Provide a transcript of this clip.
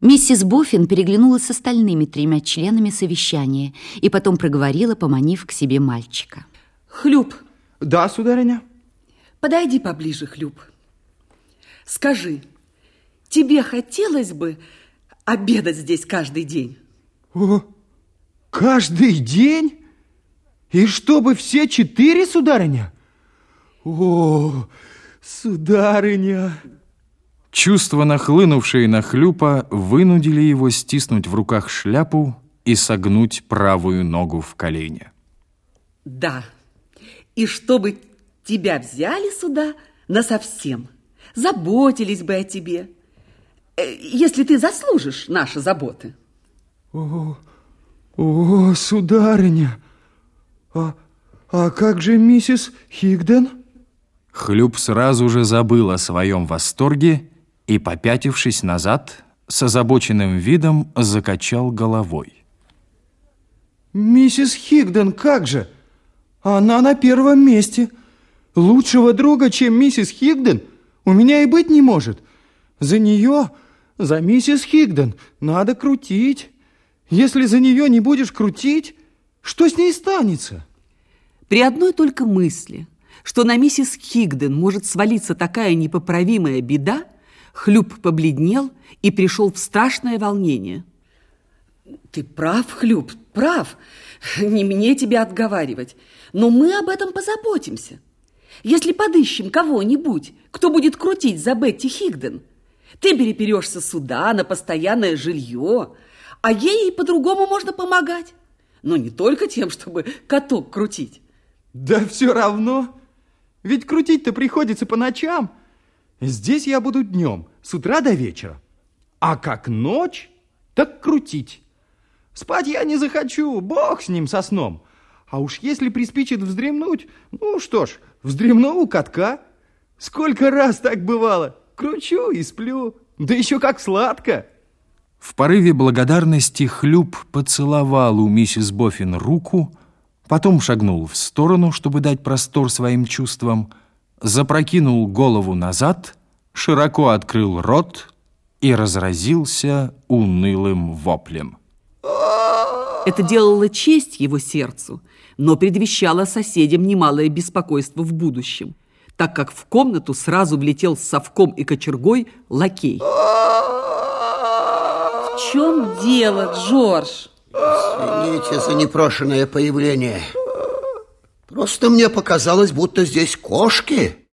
Миссис Боффин переглянулась с остальными тремя членами совещания и потом проговорила, поманив к себе мальчика. Хлюп. Да, сударыня. Подойди поближе, Хлюп. Скажи, тебе хотелось бы обедать здесь каждый день? О, каждый день? И чтобы все четыре, сударыня? О, сударыня... Чувства, нахлынувшие на хлюпа, вынудили его стиснуть в руках шляпу и согнуть правую ногу в колене. Да, и чтобы тебя взяли сюда насовсем, заботились бы о тебе, э, если ты заслужишь наши заботы. О, о, сударыня, а, а как же миссис Хигден? Хлюп сразу же забыл о своем восторге и, попятившись назад, с озабоченным видом закачал головой. «Миссис Хигден, как же? Она на первом месте. Лучшего друга, чем миссис Хигден, у меня и быть не может. За нее, за миссис Хигден, надо крутить. Если за нее не будешь крутить, что с ней станется?» При одной только мысли, что на миссис Хигден может свалиться такая непоправимая беда, Хлюп побледнел и пришел в страшное волнение. Ты прав, Хлюп, прав. Не мне тебя отговаривать. Но мы об этом позаботимся. Если подыщем кого-нибудь, кто будет крутить за Бетти Хигден, ты переперешься сюда на постоянное жилье, а ей по-другому можно помогать. Но не только тем, чтобы каток крутить. Да все равно. Ведь крутить-то приходится по ночам. Здесь я буду днем, с утра до вечера. А как ночь, так крутить. Спать я не захочу, бог с ним, со сном. А уж если приспичит вздремнуть, ну что ж, вздремну у катка. Сколько раз так бывало. Кручу и сплю. Да еще как сладко. В порыве благодарности Хлюп поцеловал у миссис Боффин руку, потом шагнул в сторону, чтобы дать простор своим чувствам, запрокинул голову назад, широко открыл рот и разразился унылым воплем. Это делало честь его сердцу, но предвещало соседям немалое беспокойство в будущем, так как в комнату сразу влетел с совком и кочергой лакей. В чем дело, Джордж? Извините за непрошенное появление. Просто мне показалось, будто здесь кошки.